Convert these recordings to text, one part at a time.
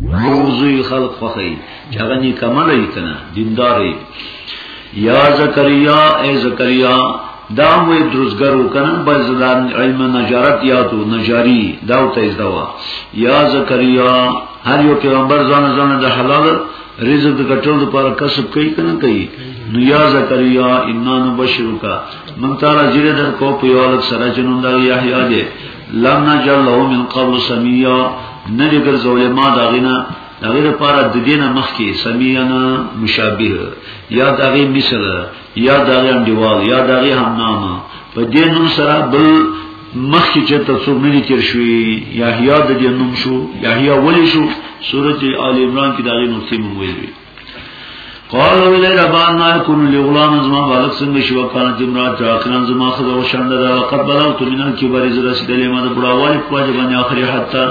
موضوع خلق فخی چغنی کملی کنا دینداری یا زکریا اے زکریا دا وې درزګر وکنه بس دا علم نجارت یا تو نجاری دا ته ازدوا یا زکریا هر یو پیغمبر ځان ځان د حلال رزق د کټول لپاره کسب کوي کنه کوي نو یا زکریا اننا نبشرک من تعالی جره در کو په یو الک سره جنون دا یحیی دی لم نجل له من قبل سمیا نه دې ګرځولې ما دا غینا دا غیر لپاره د دینه مخکې سمیانا مشابه یا دا غی مثل یا دا غی انډیوال یا دا غی همنامه په دې نوم سره بل مخکې چې تاسو نه دي تیر شوی یحیی د دې نوم شو یحیی ولی شو سورته آل عمران کې دا غی نوم سیمه ویلي قال ویلی ربان ما یکون لی غلام زما بالک څنګه شو کانت امرات اخران زما خزه او شاند دا وقت بلغت من الكبر اذ رسدلی ما د بډاوالی په وجه باندې اخري حتا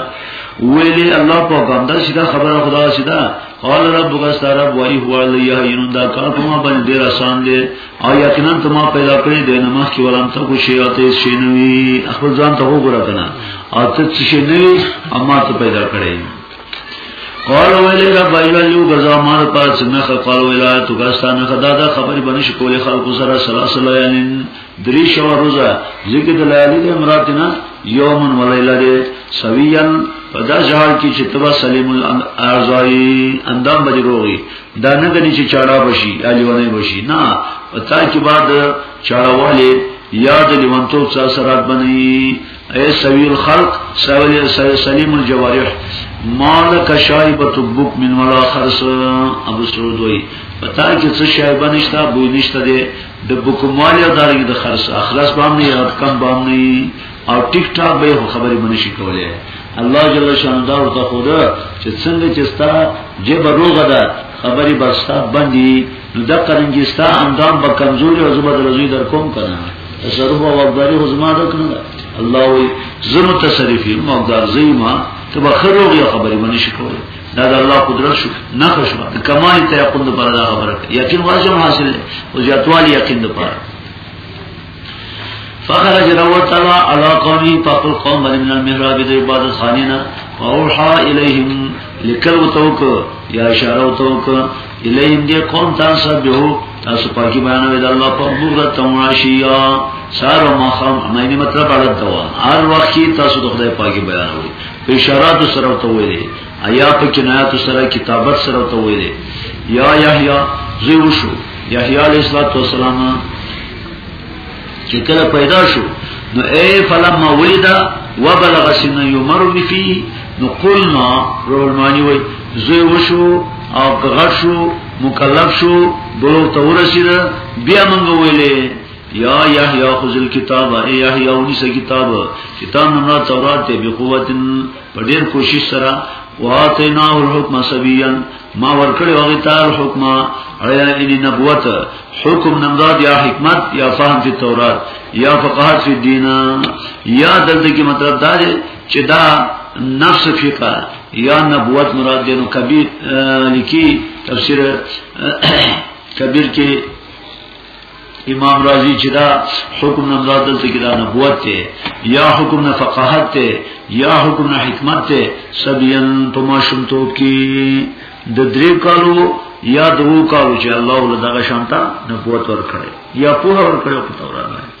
ویلی الله په باندې شدا خبره خدا شدا قال رب غستر اب وای هو علی یین دا کار کومه باندې ډیر آسان دی او یقینا ته ما پیدا کړی دی نو مخ کې ولم ته کو شی اته شی نوی خپل ځان ته وګوره کنه اته شی نوی اما ته پیدا کړی قالو ویلی رب ایوالیو گزا مار پاس نخه قالو ویلا تو گستا نخه دادا خبری بنش کولی خلقو سرا سلاس لیالین دری شو روزا ذکر دلالی دی امراتنا یومن ولیلا دی سویان پدا جهال کی چې تبا سلیم الارضای اندام بری روغی دا نه غنی چې چاړه بشي الیونه بشي نه پتا کې بعد چاړه والی یاد لیوانتوب سره سرات بنئی اے سوی الخلق سوی سوی سلیم الجوارح مالک شایبت بک من ولا خرس ابو سعود وی پتا کې څه شایبه نشتا بوی نشتا دی د بکموالی دارنګ د خرس اخلاص بام نه یاد کم بام نه او ټیک ټاک به خبرې باندې شي کولای الله جل شانه دا ورته خو ده چې څنګه چې ستا جيب روغه ده خبرې بستا باندې نو دا قرنګستا اندام به کمزوري او زبر رضوی در کوم کنه تصرف او واقداري خو زما ده کنه الله وي زه متصرف یم واقدار زما ته به خروغ یا خبرې باندې شکوي دا د الله قدرت شو نه خوشو د کمال ته یقین پر دا خبره یقین واجب حاصل او زیاتوالي یقین د پر فخرج روت الله على قومي فقل قوم من المحراب د عبادت خانینا اوحا الیهم لکل وتوک یا اشاره وتوک الیهم دی قوم تاسو به تاسو پاکی بیانوي د الله په بغرا تماشیا سارو مخم معنی مطلب اړه دوا هر وخت تاسو د خدای پاکی بیانوي په اشارات سره ته ویلي ایا په کنایات سره کتابت سره ته ویلي یا یحیی زوی شو یحیی علیہ الصلوۃ والسلام چې کله پیدا شو نو اے فلما ولد وبلغ سن یمر فی نو قلنا رول معنی وای زوی وشو او غړ شو مکلف شو بلو ته ورسید بیا موږ ویلې یا یحیی خذ الكتاب ای یحیی ونیس کتاب کتاب نو تورات ته به قوت په ډیر کوشش سره واتینا الحکم سبیان ما ورکړی هغه تار حکم یعنی نبوت حکم نمداد یا حکمت یا فهم فی تورات یا فقاهت فی دین یا دلته کې مطلب دا دی چې دا نفس فقه یا نبوت مراد دی نو کبیر لیکي تفسیر کبیر کې امام رازی چې دا حکم نه مراد دلته کې دا نبوت ته یا حکم نه فقاهت ته یا حکم نه حکمت ته سبین په ماشوم توپ کې د درې کالو یا دوه کالو چې الله ولدا شانتا نبوت ورکړي یا په ورکړي په تورات باندې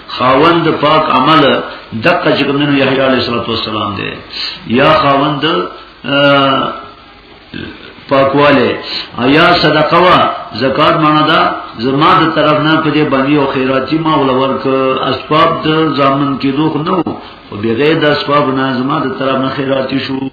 خاوند پاک عمل دقه چې کوم نو یحیی علیه السلام دی یا خاوند پاکواله ایا صدقه وا زکات معنا دا زما د طرف نه په دې باندې او خیراتی ما ولور ک اسباب د ځامن کې دوه نو او بغیر د اسباب نه زما د طرف نه خیراتی شو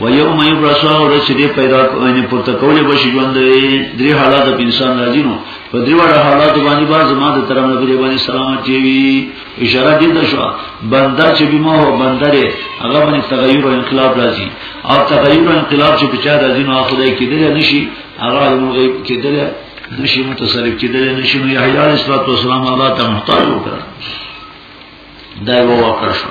و یوم یبرسا او چې دې پیدا کوي پورته کولې بشي ژوند درې حالات په انسان راځي نو په دې وړ حالات باندې باز ما د ترم نبی باندې سلامت وي اشاره دې ده شو بنده چې بما هو بنده دې هغه باندې تغیر او انقلاب راځي او تغیر او انقلاب چې بچا راځي نو خدای کې دې نشي هغه علم غیب کې دې نشي متصرف کې دې نشي نو یحیی علیه السلام الله ته محتاج وکړه دا یو واقع شو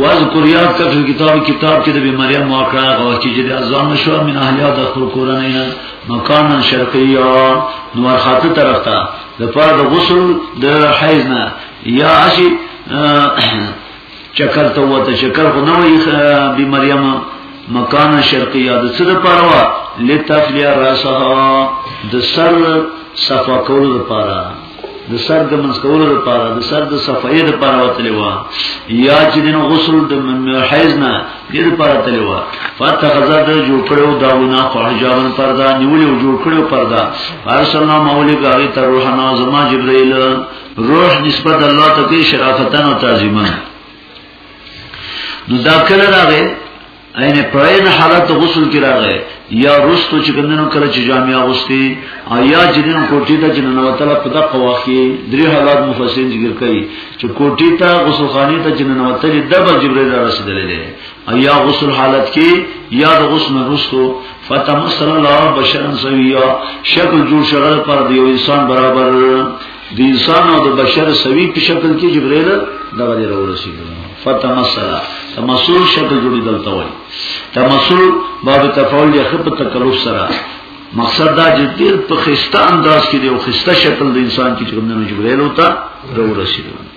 واذکر یاد کړه په کتاب کتاب کې د مریم واقع هغه وخت چې د ازوان شو من احیا د خپل کورنۍ نه مکان شرقیا نور خاطر طرف ته د پاره د غسل د حیز نه یا اشی چکر ته وته چکر خو نه وي د مریم مکان شرقیا د څه لپاره وا لتفلیا راسها د سر صفا کول لپاره د سر د منځ کولو لپاره د سر د صفایې لپاره وتلی و یا چې د غسل د حیض نه د لپاره تلی و فتخذ د جوړ کړو داونه فحجابن پردا نیولې او جوړ کړو پردا ارسلنا مولی غاری تر روحنا زما جبرائیل روح نسبت الله ته کې شرافتن او تعظیمن نو دا کله راغی اینه پرین حالت غسل کې راغی یا رستو چې ګندنو کله چې جامع غوستي او یا جنین کوټی ته جنن وتل په دغه وخت درې حالات مفسرین ذکر کوي چې کوټی ته غسل خانی ته جنن وتل دبا جبرئیل را رسیدلې ده او یا غسل حالت کې یا د غسل رستو فتم صلی الله بشرن سویا شکل جوړ شغل پر دیو انسان برابر د انسان او د بشر سوي په شکل کې جبرئیل دا باندې راورسیدل فتمثل تمثل شکل جوړی دلته وای تمثل باب تفاول یا خپ تکلف سره مقصد دا چې ډیر په خسته انداز کې دی او خسته شکل د انسان کې چې کوم نه جبرئیل وتا راورسیدل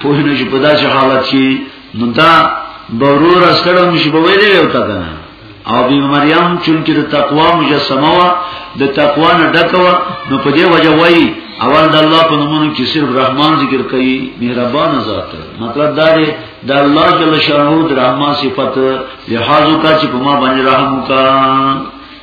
پوه نه شي په داسې حالت کې نو دا ضرور سره مشي په ویلې یو تا کنه او بی مریم چون کې د تقوا مجسمه وا د تقوا نه ډکوا نو په دې وجه وای اول د الله په نومونو کې صرف رحمان ذکر کوي مهربان ذات مطلب دا دی د الله جل شانه د رحمان صفت لحاظ کا چې په ما باندې رحم وکړه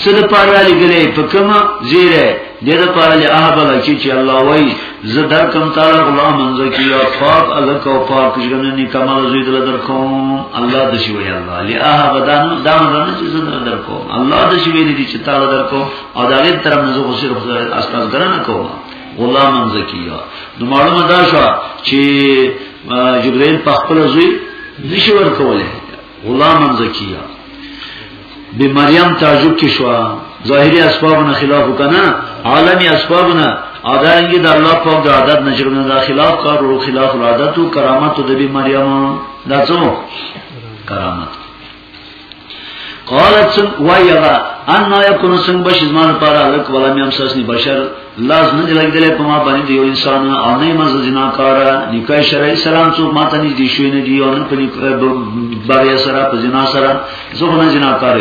څه د پاره را لګلې په کومه زیره دې د پاره له اهبل چې چې الله وای زه در کوم تعالی غلام منځ کې یا پاک الک او پاک ژوند نه کمال زوی دل در کوم الله د شی وای الله له اهبدان دا نه چې زه در کوم الله د شی ویلې چې تعالی در کوم او دا غیر تر منځ خو صرف استاد ګرنه کوم غلام منځ کې یا نو معلومه دا شو چې جبرائیل په خپل زوی نشي ورکوله غلام زکیه به مریم تعجب کې شو ظاهري اسبابونه خلاف وکنه عالمي اسبابونه ادارنګي د الله په د عادت نشرونه د خلاف کار او خلاف عادت او کرامت د بی مریم دا څو کرامت قالت وایغا ان یکون سن بشزمان پر الک ولا میم سسنی بشر لاس نه لګیدل په ما باندې یو انسان او نه مزه جنا کار نکای شرعي سلام څوک ماته نه دي شوې نه دي او نه په باریا سره په جنا سره زه نه جنا کار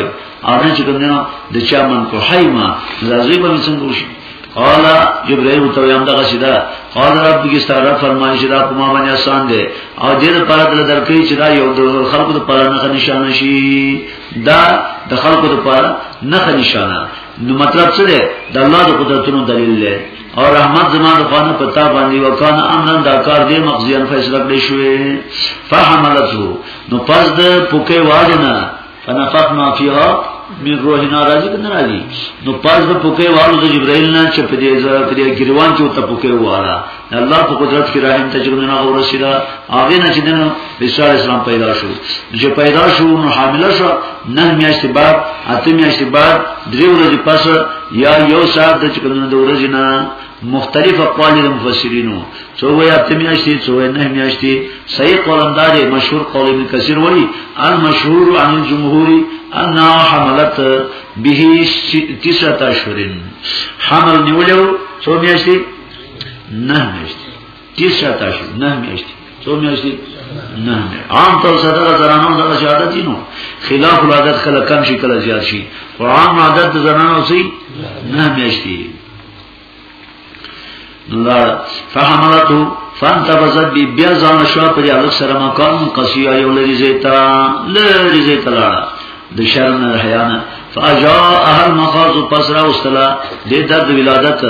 او نه چې کوم نه د چا من کو حیما لازم به څنګه وشي قال جبرائیل تو یم دغه شدا قال رب کی ستاره فرمایش دا په ما باندې آسان دی او دې لپاره د درکې چې دا یو د خلقو لپاره نه نشانه شي دا د خلقو لپاره نه نشانه نو مطلب څه دی د الله د قدرتونو دلیل دی او رحمت زما د خانه پتا باندې وکانه امرن دا کار دی مخزیان فیصله کړی شوې فحملته نو پس د پوکې واجنه فنفقنا فيها من روحنا راځي کنه راځي نو پس د پوکې والو د جبرائیل نه چې په دې ځای په دې ګریوان کې ته پوکې واله الله په قدرت کې راهم ته جوړ نه غوړ شي دا هغه نه چې دنه عیسی اسلام پیدا شو چې پیدا شو نو حامله شو نه میاشتې بعد اته میاشتې بعد درې ورځې پس یا یو ساعت د چکرونو د ورځې نه مختلف اقوال د مفسرینو څو ویا اته میاشتې څو نه میاشتې صحیح قولندار مشهور قول ابن کثیر وایي ان مشهور عن جمهوری ان حملت به تسعه اشهر حمل نیولو څو میاشتې نه میشت تیر شاته شو نه میشت څو میشت نه عام طور سره د زنانو د شهادت دي نو خلاف العادت خلک کم شي کله زیات شي او عام عادت د زنانو سي نه میشت نو دا فهمته فانتبذت بی بیا ځان شو پر یاد سره مکان قصیا یو لري زیتا لري زیتا لاړه د شرم نه حیانه فاجا اهل مخاز پسرا واستلا د درد ولادت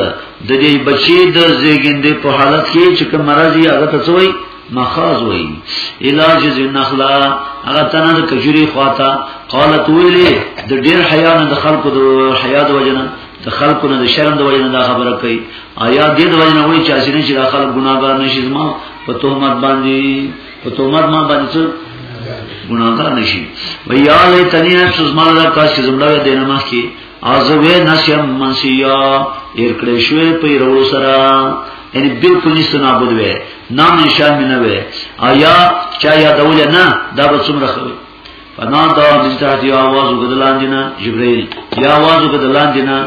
د دې بچي د زیګندې په حالت کې چې کوم مرض یې هغه ته څوي مخاز وای علاج النخلا هغه تنه د کجوري خواته قالت ویلې د ډېر حیا نه د خلکو د حیا د وجنه د خلکو نه د شرم د وجنه دا خبره کوي آیا دې د وجنه وای چې اسینه چې د خلک ګناګار نشي زما په تهمت باندې په تهمت ما باندې څه ګناګار نشي ویا له تنیا چې زما له کاش چې زمړه دینه مخ کې ازوی نسیم منسیا ارکڑی شوی پی رو سرا یعنی بالکل نشته نابود وي نام نشان مینه وي آیا چا یادول نه دا به څومره خوي فنا دا من تحت یو آواز وګدلان دینا جبرائیل یا آواز وګدلان دینا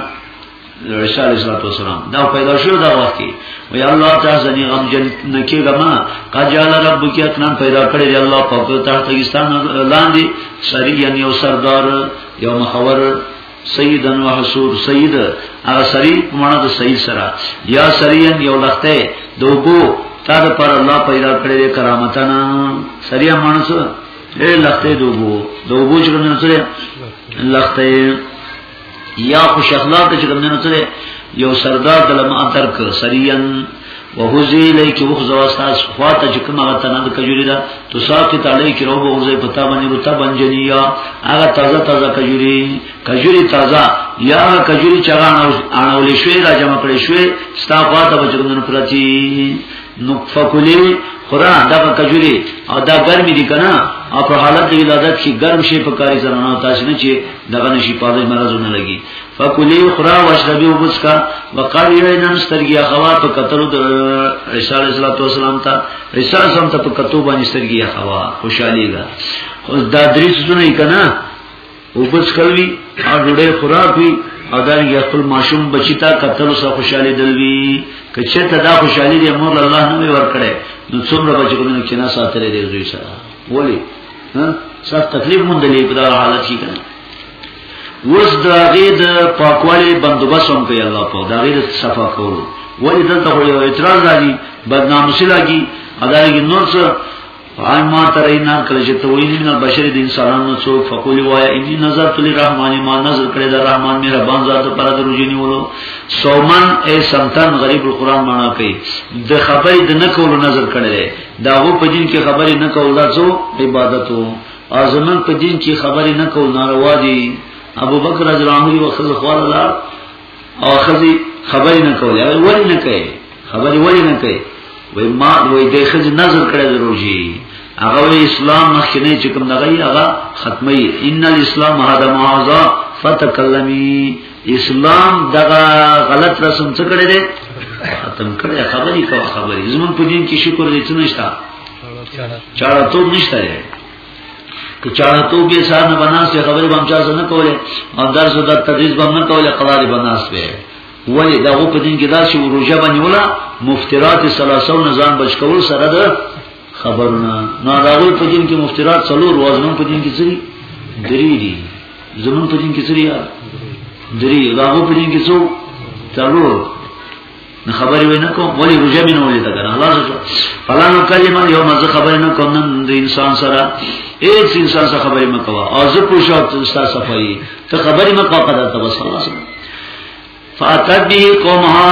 عیسی علیہ الصلوۃ والسلام دا پیدا شو دا وخت کې وی الله تعالی زنی غم جن نکیګه ما قجال رب کی اتنان پیدا کړی الله پاک ته پاکستان لاندې سری یعنی او سردار یو مخور سیدن و حسور سید هغه سری په معنا د سید سره یا سریان یو لخته دوبو تا د پر الله پیدا کړی کرامتنا سریا مانس اے لخته دوبو دوبو چې کوم سره لخته یا خوش اخلاق چې کوم سره یو سردار دلم اترک سریان وحوزی الیک وخزو استاس خواته چې کومه غته نه کجوري دا تو ساقط علیک رو بوزه پتا باندې رتا بنجنیا هغه تازه تازه کجوري کجوري تازه یا کجوري چغانه اړول شوی را جمع کړی شوی ستا خواته بچګندن پرتی نقفه کلی خورا دا کجوري او دا ګرمي دي کنه او په حالت د ولادت کې ګرم شي په کاری زنانه تاسو نه چې دغه نشي پادې مرزونه لګي فکلی خرا واشربی وبسکا وقال یینن سترګی اخوات کتلو د عیسی علیہ الصلوۃ والسلام ته عیسی سم ته په کتو باندې سترګی اخوا خوشحالی دا اوس دا درې څونه یې کنا وبسکلوی او ډوډۍ خوراک وی او دا یې خپل ماشوم بچی ته کتلو سره خوشحالی دلوی کچه ته دا خوشحالی دی مور الله نه ور کړې نو څومره بچی کو نه کینا ساتلې دی زوی سره ولی ها سخت تکلیف مونږ دلې په حالت کې کنا وس دا غي د پاکوالي بندوبس هم کوي الله په دا غي د صفا کولو ولی دلته خو یو اعتراض راځي بدناموسی لاګي اداري نور څه آی ما تر اینا کله چې ته وینې نه بشری د انسانانو څو فقول وایا انی نظر تل رحمان ما نظر کړی د رحمان مهربان ذات پر د روجنی ولو سومن ای سمتن غریب القران معنا کوي د خبرې د نه کولو نظر کړی دا و په دین کې خبرې نه کول دا څو عبادتو او زمون په دین کې خبرې نه کول ناروا دي ابو بکر رضی الله عنه وخذ خواله او خذي خبرې نه کول هغه ولې نه کوي خبرې ولې نه کوي وای ما وای د خځ نظر کړی دروږي هغه اسلام مخکنه چې کوم دغه هغه ختمي ان الاسلام هذا معاذ فتکلمی اسلام دغه غلط رسم څه کړی دی ختم کړی خبرې کو خبرې زمون په دین کې شکر دې څه نشتا چاړه ته نشته دی که چاړه ته به سان بناس خبرې بم چا نه کوله او درس د تدریس بم نه کوله قواعد بناس به ولی دا په دین کې دا چې روزه باندې ولا مفترات 300 نظام بچ کول سره ده خبرونه نو راغل په دین کې مفترات څلور وزن په دین کې څه دي درې دي زمون په دین کې سری یار درې دا په دین کې څو څلور نه خبرې وای نه کوم ولی روزه مې نه ولې تا کنه خلاص شو فلانو کلمه یو مزه خبرې نه کوم نن د انسان سره هیڅ انسان سره خبرې مکوا او زه پوښتنه تاسو صفائی ته خبرې مکوا قدر ته بس خلاص فاتت به قومها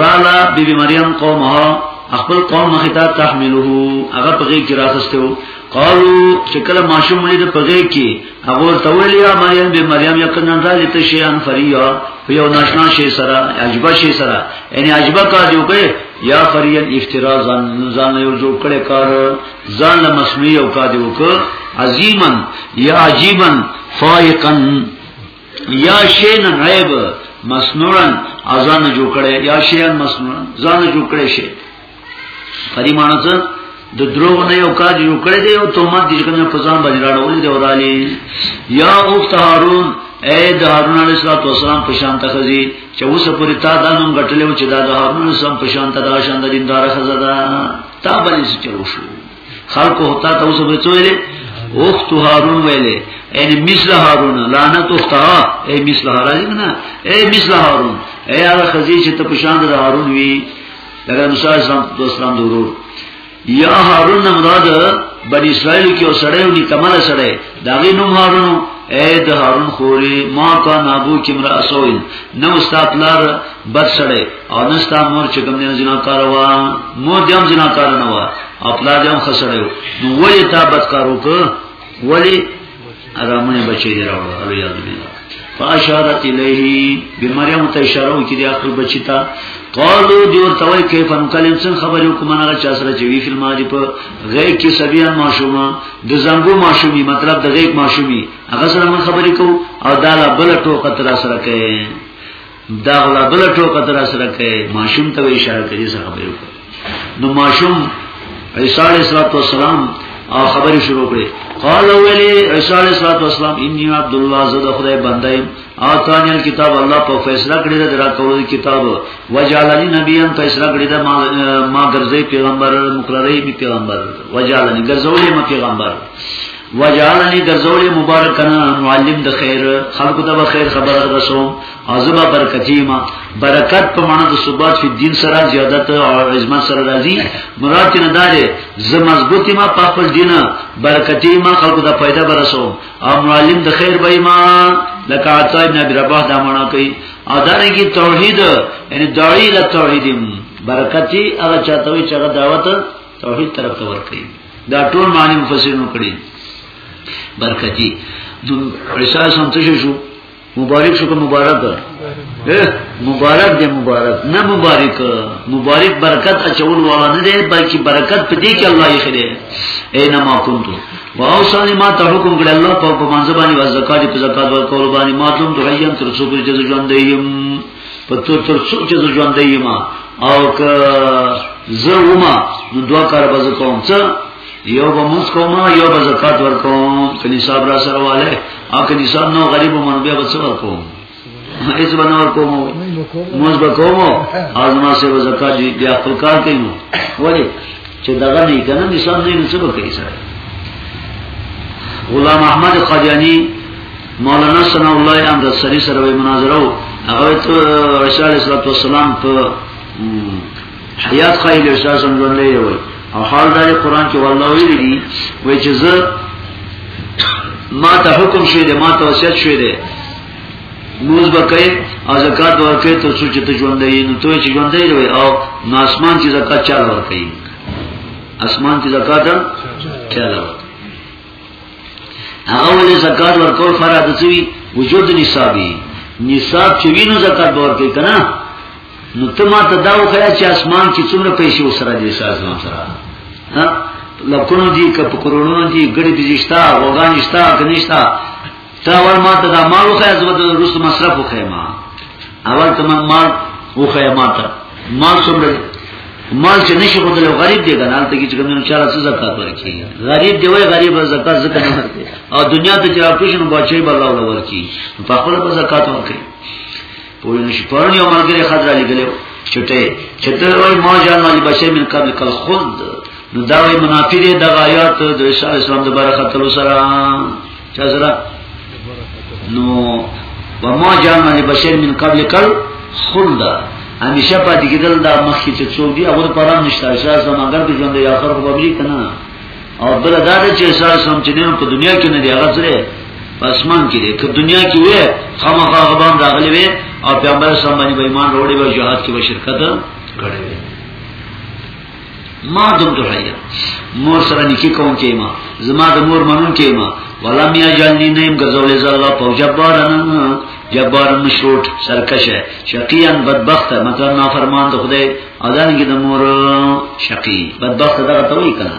رالا بی بی مریم قومها خپل قوم مختا تحمله هغه په غیږ کې راخستو قالو چې کله ماشوم مړي د په غیږ کې هغه ته ویل یا مریم به مریم یقینا راځي ته شي ان فریا په یو ناشنا شي سره عجب شي سره یعنی عجب کا جو کې یا فریا افترا ځان ځان یو جوړ کړي کار ځان له مسمی او کا دی وک عظیمن یا عجیبن فائقن یا شین غیب مسنورن ازان جو کړي یا شین مسنورن ځان جو کړي شي پریمانه څه د دروغ نه یو کار جوړ کړی دی او تومات دې کوم په ځان باندې راړول دی ورالي یا اوخت هارون اے د هارون علیه السلام په شان تخزي چې اوس پوری تا دا نوم غټلې و چې دا د هارون سم په شان ته دا شان د دیندار خزه ده تا باندې څه چلو شو خلق ہوتا تو سب چویلے اخت هارون ویلے یعنی مثل هارون لعنت اختها اے مثل هارون کنا اے مثل هارون اے هغه خزی چې ته پشان د هارون وی لکه موسی اسلام د اسلام دورو یا هارون مراد بنی اسرائیل کې اوسړې ونی کمال سړې داغه نوم هارون اے د هارون خوري ما کا نابو کمرا اسوین نو استاد لار بس سړی او نستا مور چې کوم نه جناکار و مور دې هم جناکار نه و او پلا دې هم خسړیو نو ولې تا بدکار وکړ ولې ارامونه بچی دی راوړ الله یاد دی فاشارت الیه بمریم ته اشاره وکړي د خپل بچی ته قالو دی ورته وای کیف ان کلم څن خبر یو کومه نه چا سره چې وی فلم دی په غیب کې سبیان ماشوما د زنګو ماشومی مطلب د غیب ماشومی هغه سره من خبرې کو او دا بل ټوکه تر سره کوي دا غلا بل ټوکه تر سره کوي ماشوم ته اشاره کوي څه خبرې وکړي نو ماشوم عیسی علیه السلام او خبرې شروع کړې قال ویلی عیسی علیه السلام انی عبد الله زد خدای بنده یم او تانی کتاب الله په فیصله کړی دا درا کول کتاب وجالنی نبی ان فیصله کړی دا ما ما ګرځي پیغمبر مقرری می پیغمبر وجالنی ګرځولې ما پیغمبر وجعلني غزول مبارکنا معلم د خیر خلق ته به خیر خبر رسو عزبا برکتی ما برکت په معنا د ثبات په دین سره زیادت او عظمت سره راځي مراد نه داري ز مضبوطی ما په خپل دین برکتی ما خلق ته پیدا برسو او معلم د خیر به ما لکه عطا ابن ابي رباح دا معنا کوي او دا نه کی توحید یعنی داعی له توحیدیم برکتی هغه چاته وي چې هغه دعوت توحید طرف ته ورکړي دا ټول معنی مفسرینو کړی برکتی د عیسی سم څه شو مبارک شو که مبارک مبارک دی مبارک نه مبارک مبارک برکت اچول والا نه دی بلکې برکت په دې کې الله یې خره اينما كنت واوصاني ما ته حکم کړ الله په منځ باندې وزکات په زکات ورکول باندې ما ته حیان تر څو چې ژوند دی په تر تر څو چې ژوندې یم او که زه ومه نو دوا کار به کوم څه یو به موږ کوم یو به زکات ورکوم کله صاحب را سره والے او کله صاحب نو غریب مونږ به څه ورکوم هیڅ باندې ورکوم موږ به کوم او ما سره زکات دی بیا خپل کار کوم ولی چې دغه نه کنه نشان نه څه به کوي سره غلام احمد قادیانی مولانا ثنا الله امر سری سره وی مناظره او هغه ته رسول الله صلی الله علیه وسلم په حیات خایل رسول الله صلی الله علیه وسلم او حال دار قران کې والله ویلي دي وای چې زه ما ته حکم شوی دی ما ته وصیت شوی دی موز بکې او زکات ورکې ته څو چې ته ژوند یې نو ته چې ژوند یې وي او نو اسمان چې زکات چاله ورکې اسمان چې زکات چاله ورکې هغه ولې زکات ورکول فرض دی وجود نصابي نصاب چې وینو زکات ورکړي کنه نو ته ما ته دا وخیا چې اسمان کې څومره پیسې وسره دي اسمان سره ها لکونو دي کپ کرونو دي ګړي دي شتا وګان شتا کنيشتا ته اول ما ته دا مال وخیا زما د روس مصرف وخیا ما اول ته من مال وخیا ما ته مال څومره مال چې نشي خو د غریب دی کنه ته چې کوم چاره څه زکات ورکړي غریب دی وای غریب زکات زکات نه ورکړي او دنیا ته چې راپښنو بچي بل الله ورکړي په خپل په زکات ورکړي په یوه شي پرون یو مرګره خضر علی ګلو چټه چې ته وای ما جان علی بشیر من قبل کل خلد نو دا وی منافی دی د غایات د رسول اسلام د برکت سره چزرا نو وما جانا لبشر من قبل کل خلد همیشه پاتې کېدل دا مخکې چې څوک دی هغه پر ان نشته اساس هم اگر د ژوند یا فرق وبلی کنه او بل دا چې اساس هم چې نه په دنیا کې نه دی هغه سره اسمان کې دی که دنیا کې وي خامخا غبان راغلی وي او پیغمبر صلی الله علیه وسلم باندې ایمان وروړي او جهاد کې به شرکت کړی وي ما دم تو حیا مور سره نکی کوم کې ما زما د مور منون کې ما ولا میا جلنی نیم ګرځولې زلا په جبارن جبار مشروط سرکش ہے شقیان بدبخت ہے مطلب نافرمان ته خدای اذان کې د مور شقی بدبخت دغه ته وی کنه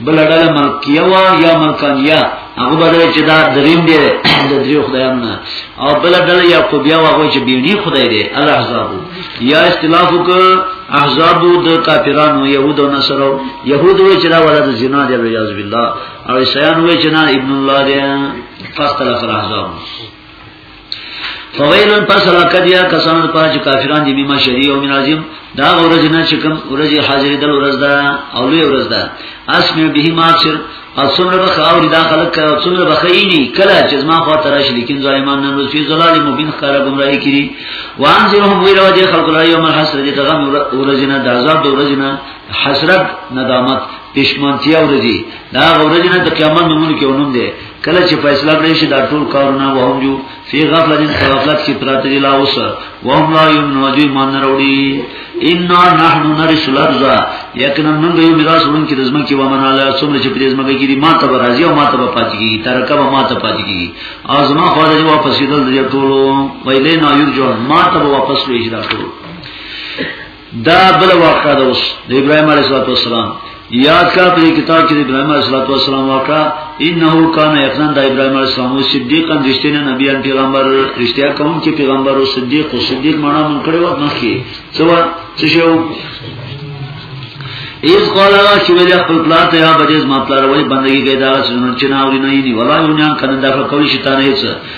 بل ډله ملکیه وا یا ملکانیه هغه بدل چې دا دریم دی د دریو خدایانو نه او بل ډله یا کو بیا هغه چې بیونی خدای دی الله حساب یا اختلاف وک احزاب د کافرانو يهودو نصرو يهودو چې دا ولادت زنا دی رضی بالله او عیسایانو چې نه ابن الله دی فاستلف الاحزاب فویلن پس لکدیا کسان پر چې کافران دي مما شری او من عظیم دا ورځ نه چې کوم ورځ حاضر دل ورځ دا او لوی ورځ دا اسم به ما سر او څومره به خاوري دا خلک او څومره به خېني کله چې ما خو ترش لیکن ظالمان نن ورځ په ظلال مبین خره گمراهي کړي وان زه هم ویل وجه خلق لا یوم حسر دې تغم ورځ نه د عذاب ورځ نه حسرت ندامت پښمنتیا ورځي دا ورځ نه د قیامت نمونه کې ونوم دي کله چې فیصله کړی شي دا ټول کارونه وهم جو فی غفلت غفلت کې پراته دي لا اوس وهم لا یمنو دوی مان وروړي ان نحن نرث الارض یقینا موږ یو میراث ورونکي د زمکه و مناله څومره چې پرې زمکه کې دي ما ته راځي او ما ته پاتې کیږي ترکه ما ته پاتې کیږي او زما خو راځي واپس کېدل د ټولو ویلې نه یو جو ما ته واپس لوي دا ټول دا بل واقعا دا اس دا ابراہیم علیہ السلام یاد کا پر کتاب کې ابراهيم عليه السلام واقع انه کان یقینا د ابراهيم عليه السلام صدیق ان رښتینه نبی ان پیغمبر رښتیا کوم چې پیغمبر او صدیق او صدیق معنا مونږ کړي وخت مخکې څو څه شو ایز قال را چې ویل خپل پلار ته یا بجز ما پلار وای بندگی کې دا سنن چې ناوري نه یې ولا یونان کنه دا کولی شي تانه هیڅ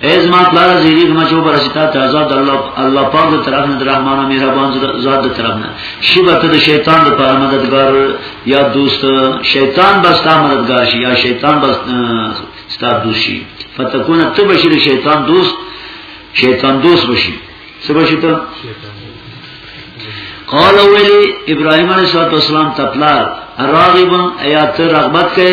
ایز ما پلار زیری کما چو برستا تا ازاد الله الله پاک دے طرف نے رحمان و مہربان ذات دے طرف نے شیبت دے شیطان دے پار مددگار یا دوست شیطان بس تا مددگار شی یا شیطان بس ستا دوست شی فتکون تو بشی دے شیطان دوست شیطان دوست بشی سو بشی تا قال اولی ابراہیم علیہ السلام تپلار راغبا ایات رغبت کئے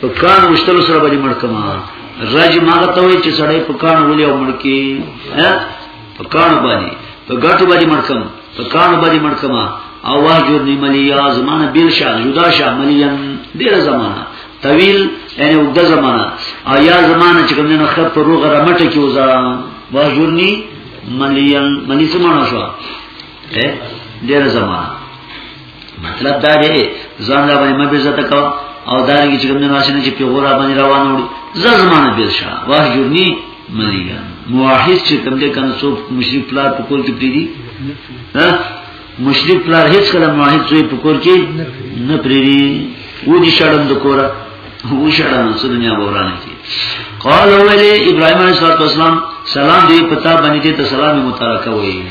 په کان وشتلو سره باندې مړ کما راځي ماغه ته وي چې سړی په کان ولي او مړ کی ها په کان باندې په ګټو باندې مړ کم په کان باندې مړ کما اواز جوړ نیملی یا زمانه بیل شاه جدا شاه ملیم ډیره زمانہ طویل یعنی وګړه زمانہ او یا زمانہ چې کوم نه خپ پر روغه رمټه کې وزا واجورنی ملیم ملی سمانه شو ډیره زمانہ مطلب دا دی ځان لا باندې مبه عزت کا او دا رنګ چې کوم نه واسنه چې په غور باندې روان وړي زمانه بیر شه واه جرني مليګا موحد چې کوم دې کنه څوک مشرک پلار په کول کې پریدي ها مشرک پلار هیڅ کله موحد څوی په کول کې نه پریدي و دي شړم د کوره هو شړم څه دنیا بورانه کې قال ویل ابراهيم عليه السلام سلام دې پتا باندې ته سلام متارکه وایي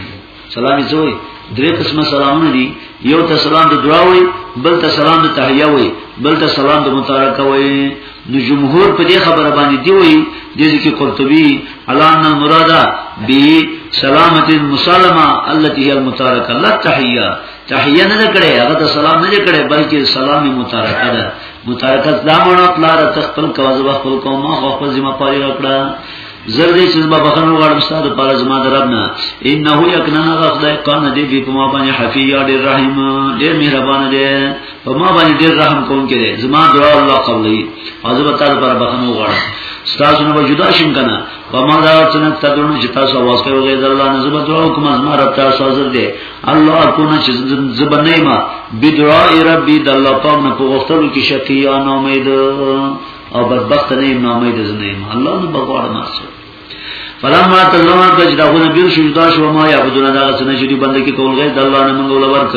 سلام یې زوی درې قسمه سلامونه دي یو ته سلام د دعا وي بل ته سلام د تحیه وي بل ته سلام د متارکه وي نو جمهور په دې خبره باندې دی وي د ذکر قرطبي علان المرادا بي سلامت المسلمه التي هي المتارکه لا تحیه تحیه نه کړي هغه ته سلام نه کړي بلکې سلام متارکه ده متارکه دا مونږ پلار ته خپل کوځه خپل کومه خپل ذمہ پاري راکړه زر دې چې زما بخنه غواړم ستاسو لپاره زما د رب نه انه یقینا هغه خدای قان دې به په ما باندې حفی یا ډیر رحیم ډیر مهربان دې په ما باندې ډیر رحم کوم کې زما دعا الله قبلې او زما تعالی لپاره بخنه غواړم ستاسو نه وجودا شم کنه په ما دا څنګه تدونه چې تاسو आवाज کوي غیر الله نه زما دعا کوم زما رب تاسو حاضر دې الله کو نه چې زما نه ما بدعاء ربي د الله پاک نه په وختلو کې شقیا نه امید او بدبخت نه یم نامې د زنه یم الله نو بغوار ما سو فلما تزمن کج داغو نبیر شو جدا شو ما یا بدون دا سن چې دی بندې کې کول غیر د الله نه منګول ورک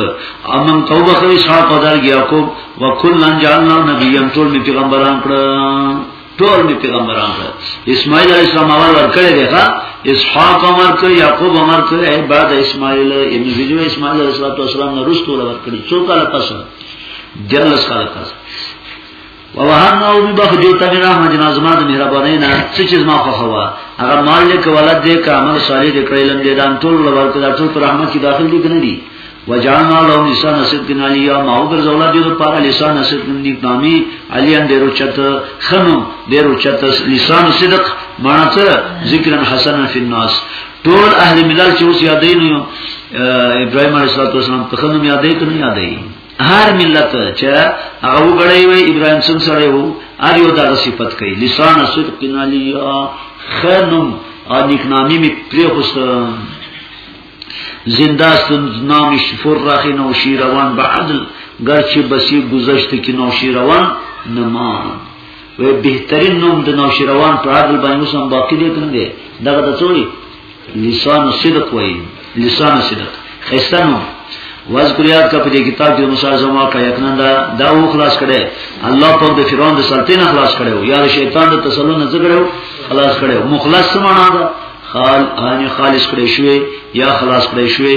امن توبه کوي صاحب قدر گیا کو وکلن جاننا نبی ان ټول می پیغمبران کړ ټول می پیغمبران کړ اسماعیل علیه السلام اور ورکړی دی ښا اسحاق عمر کړ یعقوب عمر کړ ای بعد اسماعیل ابن ویجو اسماعیل علیه السلام نه رستو ورکړي څو کال پس دیالس کال پس ووهبنا او بخ دیو تمن رحمت نازما د مهربانۍ نه څه چې ما خو هوا هغه مالک ولد دې کامل صالح دې کړی لم دې دان ټول لور کړه ټول پر رحمت کې داخل دي کنه دي وجانا لو لسان صدق علی او ما وګر زولا دې پر لسان صدق دې نامي علی ان ډېرو چت خنو ډېرو چت لسان صدق معنی څه ذکر حسن فی الناس ټول اهل ملل چې اوس یادې نو ابراهیم علیه السلام په خنو یادې کنه یادې هر ملت چې هغه وګړی وي ابراهيم سم سره وو ار یو دغه صفت کوي لسان صدق نالی خنم او نکنامی می پری خوست زنده سن نام شفر راخی نوشی روان با عدل گرچه بسی گذشت کی نوشی روان نمان و بهترین نوم د نوشی روان پر عدل باندې اوس هم باقی دی کنه دغه د څوړي لسان صدق وای لسان صدق خیستانو واذکر یاد کا په دې کتاب کې موسی زما کا یقینا دا دا و خلاص کړي الله په د فرعون د سلطنت خلاص کړي یا شیطان د تسلط نه زګړو خلاص کړي مخلص معنا دا خال ان خالص کړي شوی یا خلاص کړي شوی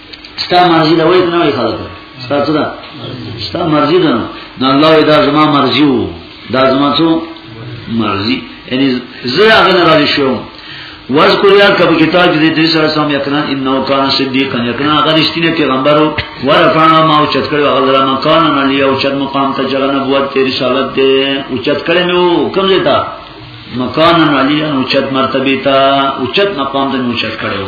ستا مرضی دا وای نه وای خلک ستا څه دا ستا مرضی دا نه الله دا زما مرضی وو دا زما څو مرضی یعنی زه هغه نه راضی شوم واذکر یا کب کتاب دې دې سره سم یقینا انه کان صدیقا یقینا هغه رښتینی پیغمبر او ورفعنا ما او چت کړو هغه لرا مکان نه لیو او چت مقام ته جګه نبوت ته رسالت دې او چت کړو نو کوم ځای ته مکان نه لیو او چت مرتبه ته او چت مقام ته نو چت کړو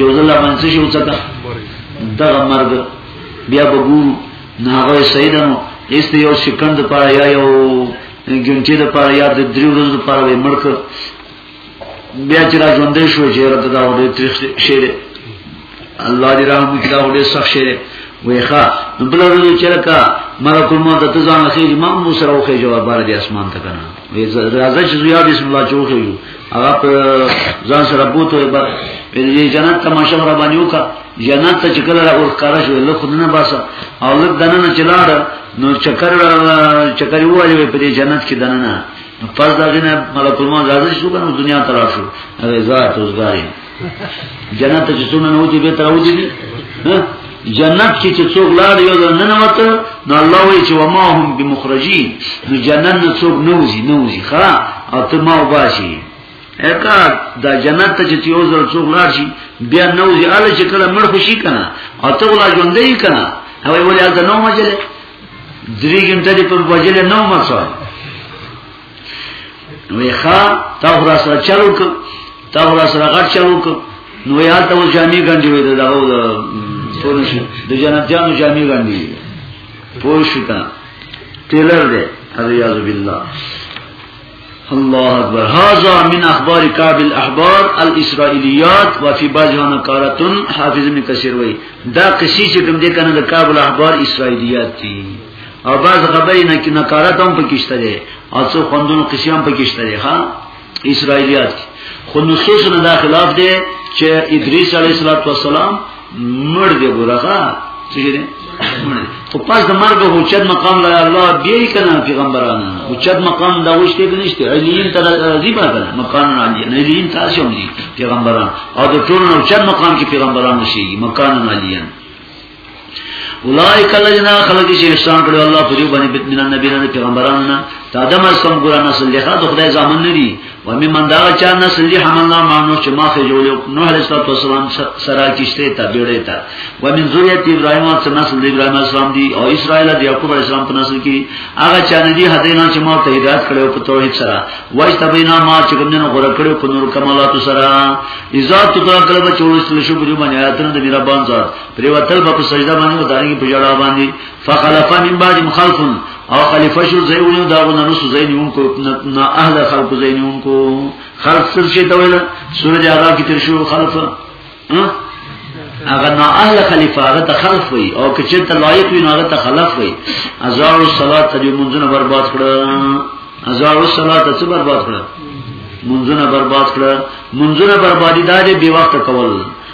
یو ځل باندې څه شو څه دا مرګ بیا به ګو نه هغه سیدنو ایست یو سکند پاره یا یو ګنټه د پاره یا د دریو ورځې د پاره مرګ بیا چې را ژوندې شو چې راته دا وړي تاریخ شعر الله دې رحم وکړي دا وړي سخت شعر ویخا بل ورځ چې لکه ملک الموت ته ځان اخیری ما مو سره وخی جواب بار دې اسمان ته کنه راځه چې زیاد اسم الله چوخه یو هغه په ځان سره بوته بر دې جنت تماشا را باندې وکا جنت ته چکل را اور کارا شو له خود نه باسا او له دنه نه چلاړ نو چکر چکر وایي په دې جنت کې دنه نه پس دا غنه ملکونه راځي شو کنه دنیا تراشو هغه ذات روزګاری جنت چې څونه نه وځي به تر وځي جنت کې چې څوک لاړ یو ځل نه نوته نو الله وایي چې وما هم بمخرجین نو جنت نه څوک نه وځي نه وځي ښا او ته ما وباسي اکا دا جنت ته چې یو ځل څوک لاړ شي بیا نه وځي اله چې کله مړ خوشي کنه او ته ولا ژوندې کنه هغه ولې هلته نو مجله درې ګنټه دې په وجله نو مسوه وی ښا تا خو را سره چلو ک تا خو را سره غټ چلو ک نو یا ته و جامع ګنډي وې دا و پوه شو د جنت جامو جامع ګنډي پوه شو تا ټیلر دې هذا یاذ بالله الله اکبر هذا من اخبار کعب الاحبار الاسرائیلیات وفي بعضها نقارات حافظ ابن کثیر وای دا قصې چې کوم دې کنه د کعب الاحبار اسرائیلیات دي او باز خبرې نه کې نکارت هم پکشته دي او څو خوندونو قسم پکشته دي ها اسرایلیات خو نصوص نه دا خلاف دي چې ادریس علیه السلام مړ دی ګورغه څه دي خو پس د مرګ هو چد مقام لا الله بیا کنا پیغمبرانه هو چد مقام دا وشته کې نشته علین تر عجیب ده مقام نه علی نه علین تاسو هم دي پیغمبران او د ټول نو چد مقام کې پیغمبران شي مقام نه علیان اولائک الذین خلق چې احسان کړو الله په دې باندې بت من النبیین پیغمبران نه تادم اسم ګور نسل له خدای خدای ځامن نه دي و می من دا چا نسل له حملنا مانو چې ما خې جوړو نوح علیہ السلام سره کیشته ته بیړې ته و من ذریه ابراهیم او نسل ابراهیم اسلام دي او اسرائیل د یعقوب علیہ السلام په نسل کې هغه چا نه دي هدینا چې ما ته هدایت کړو په توحید سره وای تبینا ما چې کوم نه غره کړو په نور کمالات سره عزت تو کړه کله به چوړس لشو بجو باندې آیاتونه د میرا بان ځات پریوتل په سجده باندې او دانګي په جړا باندې فخلف من بعد مخالف او خلیفہ شو زیونو دا غو نو زینون کو نه اهل خلق زینون کو خلق سر شي ته ویل سورج هغه کې تر شو خلف هغه نه اهل خلیفہ هغه ته خلف وي او که چې ته لایق وي هغه ته خلف وي ازار الصلات ته منځونه برباد کړه ازار الصلات ته برباد کړه منځونه برباد کړه منځونه بربادي دا دې بي وخت کول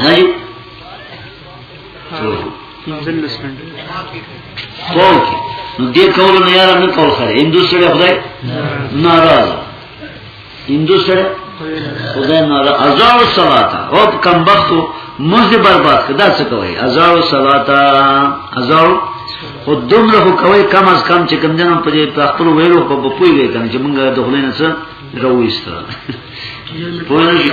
هاي کول کی نو دې کول نه یار نه کول خره هندو سره خدای ناراض هندو سره خدای ناراض ازا او صلاتا او کم بختو مزد برباد کدا څه کوي ازا او صلاتا ازا خو دومره خو کوي کم از کم چې کم جنم په دې په خپل ویلو په بپوي وي کنه چې موږ د خلینو سره رويسته پوهیږي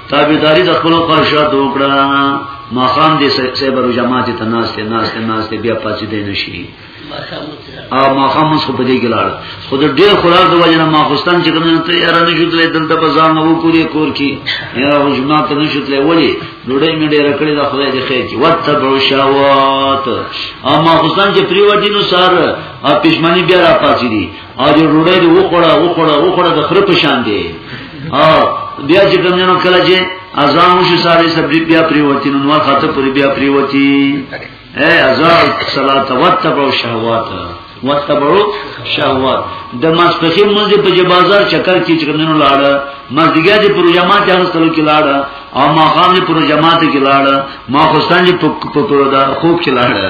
تابعداري د خپل خواهشاتو وکړه ما خام دې سیبر جماعت ته ناس ته ناس ته ناس ته بیا پاتې دی نشي او ما خام اوس په دې کې لاړ خو د ډېر خوراک د وجه نه ما خوستان چې کوم ته یاره نه شوتلې دلته په ځان نو کورې کور کې یاره او جماعت ته نه شوتلې وړي ډوډۍ مې ډېر کړې دا خدای دې خیر کې وتبع شاوات او ما خوستان چې پریوټینو سار او پښمنی بیا را پاتې دي او دې روړې دې وخوړه وخوړه وخوړه د خره په شان دی او بیا چې کومنو کله چې ازان وشي ساري سبزي بیا پریوتی نو نور خاطر پوری بیا پریوتی اے ازان صلات وتبو شهوات وتبو شهوات د ماسپخې منځ په بازار چکر کې چې کومنو لاړه مزګیا دې پر جماعت هغه سره کې لاړه او ما خام دې پر جماعت کې لاړه ما خوستان دې په پر دا خوب کې لاړه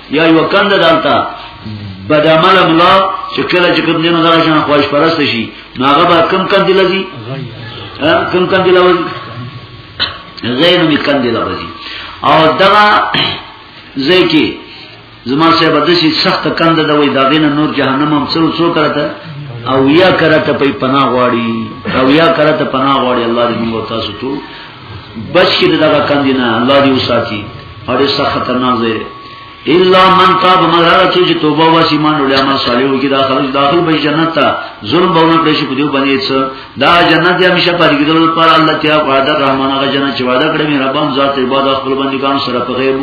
یا یو کند دالتا بدعمل ملا چې کله چې کوم دینو دغه شان خواهش پرست شي نو هغه به کم کند لذي کم کند لوي زینو می کند لوي او دغه زکی زما صاحب د شي سخت کند د وې داغې نه نور جهنم هم څو څو کرته او یا کرته په پناه غواړي او یا کرته پناه غواړي الله دې موږ تاسو ته بچ کی دغه کندی نه الله دې وساتي اړ سخت خطرناک دی الا من تاب مگر چې چې توبه واسي مان له عمل صالح وکي دا خلک داخل به جنت ته ظلم باور کړی شي په دې باندې څه دا جنت یې همیشه پاتې کېدل پر الله ته وعده رحمان هغه جنت چې وعده کړی مې ربان ذات عباد خپل بندگان سره په غیب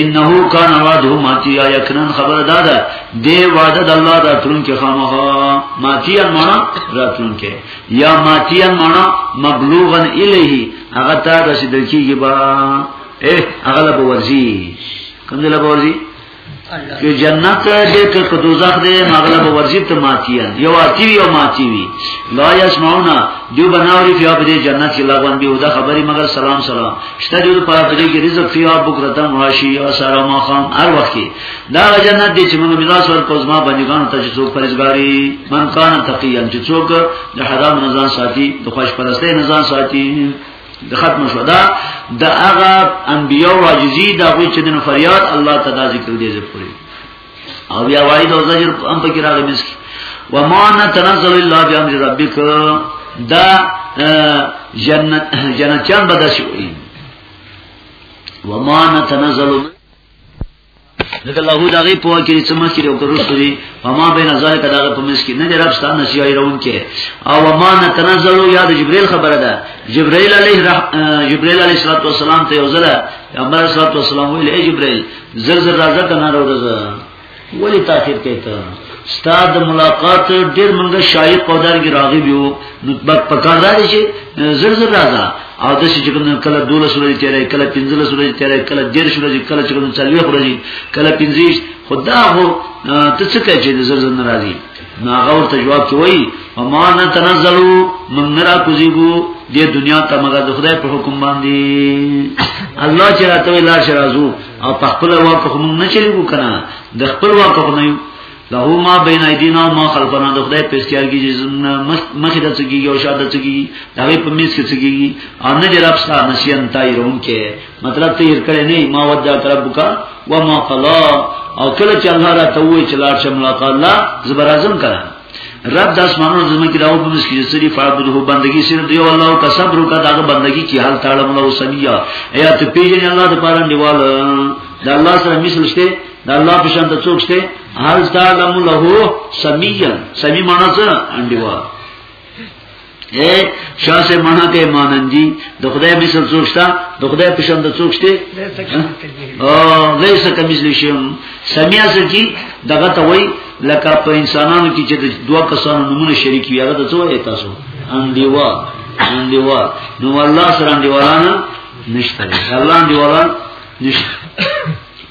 انه کان وعده ماتیا یقینا خبر دادا دې وعده د الله د ترون کې خامخا ماتیا معنا راتلون کې یا ماتیا معنا مبلوغا الیه هغه ته رسیدل کیږي با اے هغه له ورزی کوم له ورزی چې جنت دې ته په دوزخ دې هغه له ورزی ته ماتیا یو اتی یو ماتی وی لا یسمعونا دیو بناوری فیا په دې جنت کې لاغون به ودا خبري مگر سلام سلام شته دې په پاره دې کې رزق فیا بکرتن راشی یا سلام خام هر وخت دا جنت دې چې موږ میراث ورکو زما بندګانو ته چې څوک پرېزګاری من کان تقیان چې څوک د حرام نزان ساتي د خوش پرسته نزان ساتي د ختم شو دا د هغه انبیو راجزی دا غوی چې د فریاد الله تعالی ذکر دې زپوري او بیا وایي د زجر هم پکې راغلی مس و ما نتنزل الا بامر ربک دا جنت جنتیان بدشوي و ما نتنزل لکه له دا غي په کې چې مخ کې یو ګروست دی او ما بین ذالک دا په مس کې نه رب ستانه سی ایرون کې او ما نه تنزلو یا د جبرئیل خبره ده جبرئیل علیه رح... جبرئیل علیه الصلاه والسلام ته یو ځله پیغمبر صلی الله علیه وسلم ویل ای جبرئیل زر زر راځه کنه راځه ولی تاخير کوي ته استاد ملاقات ډیر منګه شایق قدر کی راغب یو نو په کار دا شي زر زر راځه او د شي چې کله 12 ورځې تیرې کله 15 ورځې تیرې کله 13 ورځې کله چې کوم څلوي ورځې کله 15 خدا هو ته څه کوي چې زر زر ناراضي نو هغه ورته جواب کوي اما نه تنزلو من نرا کوزيګو د دنیا ته مګه د خدای په حکم باندې الله چې راته ویل شي راځو او په خپل واک خو موږ نه چلیږو کنه د خپل واک خو نه له ما بین ایدینا ما خلفنا د خدای په اختیار کې چې مخې د څګي او شاده څګي دا په میز کې څګي ان نه جرب ستا نسیان تایرون کې مطلب تیر کړي نه ما ودا رب کا و ما قلا او کله چې الله را ته وې چې لاړ شم ملاقات الله زبر اعظم کړه رب د اسمانونو زمه کې راو په مسکی سری فعبده بندگی سره دی الله او صبر کا دغه بندگی کی حال تعالی مولا وسمیا ایات پیجن الله د پاره نیوال د الله سره مثل شته دا الله په شان ته څوک شته هل تعلم له سميا سمي معنا څه انډیوا اے شاه سے معنا ته مانندي د خدای مثل څوک شته د خدای په شان ته څوک شته او ليس کمثله شيء سميا سچي دغه ته وای لکه په انسانانو کې چې دوه کسانو نمونه شریک وي هغه ته څه وای تاسو انډیوا انډیوا نو الله سره انډیوالان نشته الله انډیوالان نشته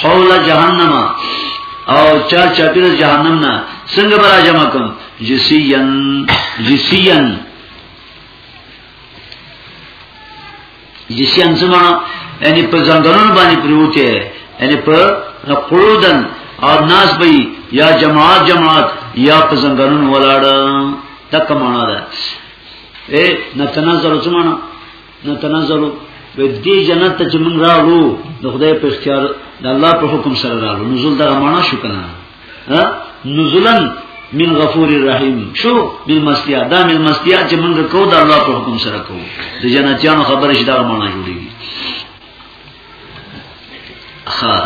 حول جهنم او چا چاپیر جهنم نه څنګه برا جمع کوم جسیان جسیان جسیان سمانا یعنی په ځنګلونو باندې پروته یعنی په قعودن او ناس به یا جماعت جماعت یا په ځنګلونو ولاړ تک معنا ده اے نتنزل سمانا نو تنظرو به دې جنت ته چې موږ راغلو د خدای په اختیار د الله په حکم سره راغلو نزول دغه معنا شو کنه ها نزولن من غفور الرحیم شو من مستیا دا من مستیا چې موږ کو د الله په حکم سره کو د جنتیانو خبره شي دا معنا جوړیږي ها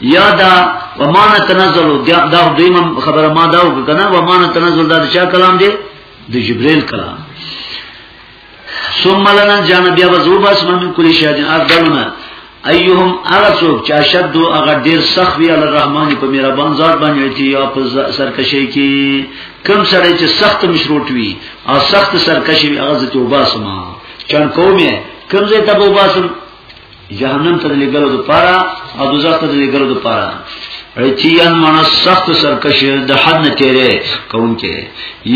یا دا ومانه تنزل دا د دیم خبره ما دا وکنه ومانه تنزل دا چې کلام دی د جبرئیل کلام ثم لنا جان بیا وزو بس من کلی شاج افضلنا ایهم هغه څوک چې شد هغه ډیر سخت وی الله الرحمن په مهربان ذات باندې چې یا په سرکشي کې کم سره چې سخت مشروط وی او سخت سرکشي وی هغه ته وباسم چون کومه کم زه ته وباسم جهنم ته لګلو د پاره او دوزخ ته لګلو د پاره رچیان مانا سخت سرکش د حد نه تیرې کون کې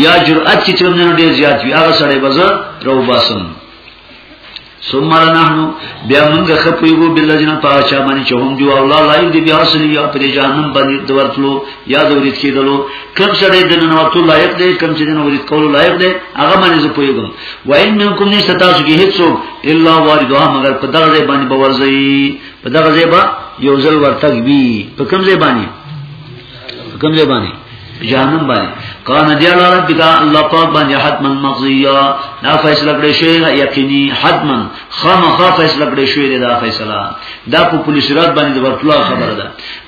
یا جرأت چې تر نن ډیر زیات وی هغه سره بز رو باسم ثم نحن بیا موږ خپویو بل جن پاچا باندې چې هم دی او الله لای دی بیا اصل یا پر جهنم باندې دورتلو یا دورید کېدلو کوم سره د نن ورته لایق دی کوم چې نن ورید کول لایق دی هغه باندې زه پویګم وای منکم نشتا تاسو کې هیڅ الا واردها مگر په دغه ځای باندې به ورځي په دغه ځای به یو ځل ورتګ وی په کوم ځای باندې په کوم ځای باندې جهنم باندې کان دی الله رب دا الله پاک باندې حتما مقضیا دا فیصله کړی شی یقیني حتما خامخا فیصله کړی شی دا فیصله دا په پولیس رات باندې ورتلو خبره ده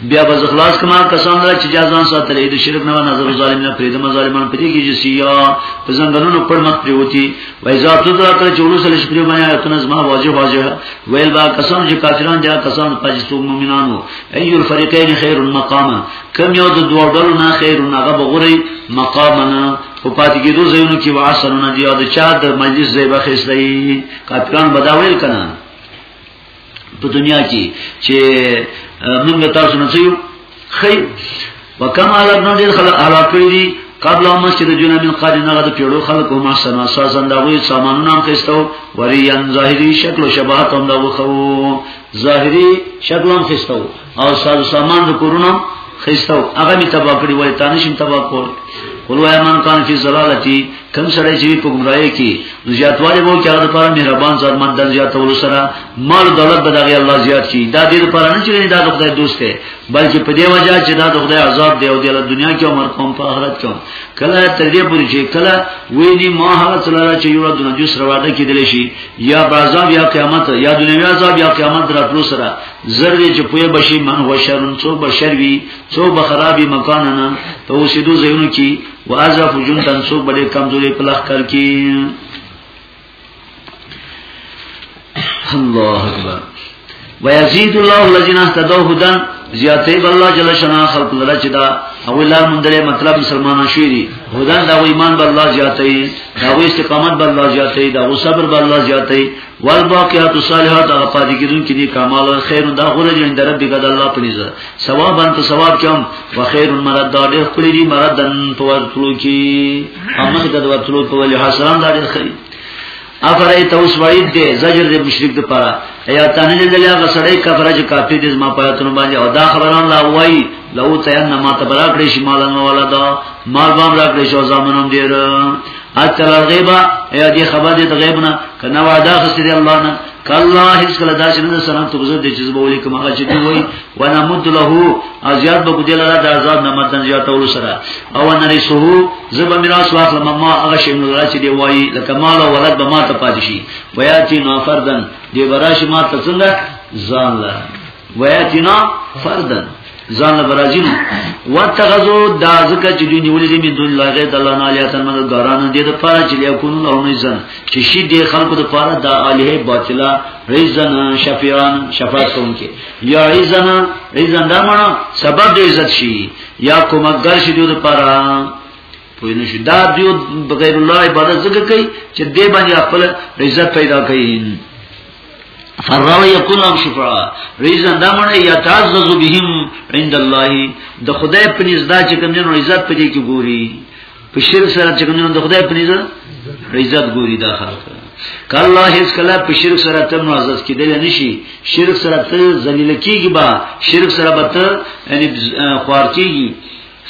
بیا به خلاص کما کسان را چې جزان ساتلې د شرک نه نظر ظالم نه پرې د ظالمان پرې کېږي سیا په زنګونو پر مخ پریوتی وایزا تو دا کړ چې ورسره شپږ باندې آیتونه زما واجب واجب ویل با قسم چې کافران دي قسم پاجستو مؤمنانو ای الفریقین خیر مقاما کم یو د دوه ډول نه خیر نه غو بغوري مقامنا او پاتې کېدو ځایونو کې واسرونه دی او د چا د مجلس ځای بخښ دی کافران بداویل کنه په دنیا کې چې موږ تاسو نه سيو خي وکم علی نو ډیر خلک هلاک کړی دي قبل ما چې د جنہ من قارن هغه د پیړو خلکو ما سنا سازن دا وی سامانونه هم خستو وریان ظاهری شکل او شباهت هم دا وخو ظاهری شکل هم خستو او سر سامان د کورونا خيستو هغه می تبا کړی وای تانشم تبا کول قل وای من کان فی زلالتی کم سره چې په ګمړای کې زیاتواله وو چې هغه لپاره مهربان ذات من دل زیاتول سره مال دولت بدغه الله زیات شي دا دې لپاره نه چې دا د خدای دوست دی بلکې په دې وجہ چې دا د خدای عذاب دی او د دنیا کې عمر کوم په آخرت کې کله تر دې پورې چې کله ویني ما هغه سره چې یو د نجوس رواده کېدل شي یا عذاب یا قیامت یا دنیا عذاب یا قیامت دراتلو سره زر دې چې پوهه بشي من هو شرن څو بشر وي څو بخرابي مکاننا په اوسېدو ځایونو کې واضف جون تن څو بډې کمزوري په لخ کر کې الله اکبر ويزيد الله الذين اهتدوا هدى زیاتې الله جل شنا خلق لره چې دا او لار مندلې مطلب مسلمانان شي دي هدن دا ایمان بر الله زیاتې دا استقامت بر الله زیاتې دا صبر بر الله زیاتې والباقیات الصالحات هغه پاتې کیدون کې دي کمال او خیر دا غره جن در رب قد الله پلیز ثواب انت ثواب کوم وخیر مرد دا ډېر خپل دي مردن په ورتلو کې امه د ورتلو په ولې حسران دا ډېر خیر افرای توس وعید دی زجر دی مشرک دی پارا ایا تانه دې دلیا غسړې کفرج کافی دې ما پاتونو باندې او دا خبران لا وای لو تین ما تبرا کړی شمالن ولا دا مال بام را کړی شو زامنم دې اکثر الغیبا یا دی خبر دی غیب نه کنه وعده خسته دی الله نه کله هیڅ کله داسې نه سلام ته بزرګ دي چې زبولې کوم هغه چې دی وای و نمد له ازیات به ګدل را د عذاب نه مدن زیاتول سره او نرسه زب میراث واخل مما هغه شی نه چې دی وای لکه مال او ولد به ما ته پاتې شي ویاتی نو فردن دی براش ما ته څنګه ځان لا ویاتنا فردن ځان له برازیل واتخذو دا ځکه چې دوی نیولې دي من دون الله غیر الله نه الیات من داران دې د پاره چې یو کونو او نه ځن چې شي دې خلکو د پاره دا الیه باطلا ریزن شفیان شفاعت کوونکې یا ریزن ریزن دا معنا سبب دې عزت شي یا کومګر شي دې د پاره پوی نشي دا دیو بغیر الله عبادت ځکه کوي چې دې باندې خپل عزت پیدا کوي فراو یکون لهم شفاعا ریزن دا معنی یتعزز بهم عند الله د خدای په نزد چې کوم جن عزت پدې کې ګوري په شرک سره چې کوم جن د خدای په نزد عزت ګوري دا خلک کله هیڅ کله په شرک سره تر معزز کېدل نشي شرک سره تر ذلیل کېږي با شرک سره به تر یعنی خوار کېږي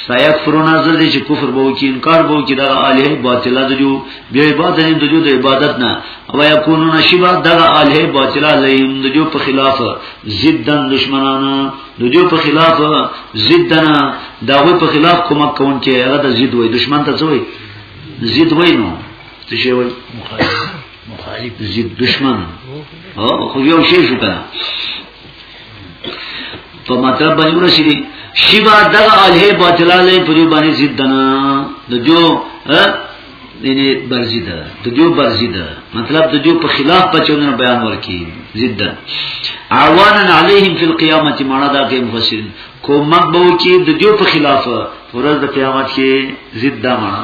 سيكفرون ذل چې کفر به وکي انکار به وکي دا الہ باطله د جو بیا عبادت نه د جو د عبادت نه او يكونون شبا دا الہ باطله لهم د جو په خلاف ضدن دشمنانا د جو په خلاف ضدنا دا وی په خلاف کوم کون کې هغه د ضد وای دشمن ته څه وای ضد وای نو څه شي وای مخالف ضد دشمن او خو یو شی شو کنه په مطلب باندې ورسېږي شیبا دغه اله باطلاله په دې باندې ضد دنا د جو ها دې برزي ده د جو برزي ده مطلب د جو په خلاف پچونه بیان ورکی ضد عوانا علیهم فی القیامت معنا دا کې مفسر کومک به کی د جو په خلاف فرض د قیامت کې ضد دا معنا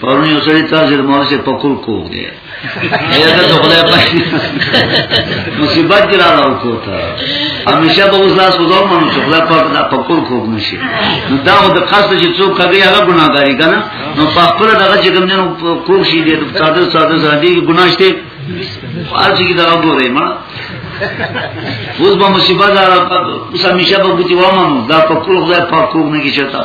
پرون یو سړی تاسو د مورسه پکول کوو دی ایا دا ته خدای په مصیبت کې راو کو تا همیشه به اوس لاس وځو مونږ چې خدای په دا پکول کوو نشي نو دا د قصد چې څوک کوي هغه ګناګاری کنه نو په خپل دغه چې کوم جنو کوو شي دې ساده ساده سره دې ګناشته ارڅ کې دا وګورئ ما اوس به مصیبت راو کو اوس همیشه به ګوتې وامنو دا پکول خدای په کوو نه کې چتا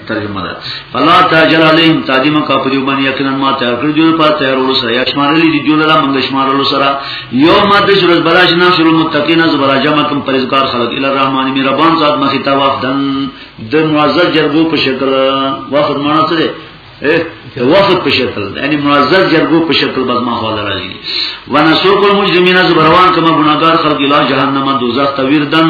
ترجمه ده فلا تاجل عليهم تادیم کا په دیو باندې یقینا ما تیار کړ جو په تیار ول سره یا شمار لې دي جو لاله موږ شمار ول سره یو ما د شرز بلاش نه شروع متقینا زبر جمع کوم پرزګار خلق ال الرحمن می ربان ذات مخ تا وفدن د معزز جرګو په شکل وفد معنا څه ده وفد په شکل یعنی معزز جرګو په شکل بس ما حواله راځي ونسوق المجرمین زبروان کما ګناګار خلق ال جهنم دوزخ تویردن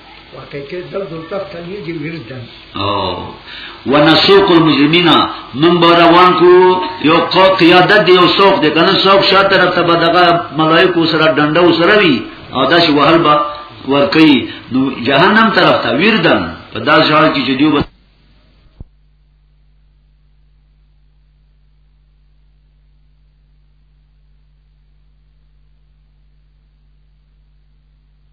ونسوق المجرمین من بروان کو یو قو قیادت دی یو سوق دی کنه سوق شاته طرف ته بدغه ملائکه سره ډنډه سره وی او دا شی وهل با ور کوي نو جهنم طرف ته ویردن په دا ځای کې چې دیو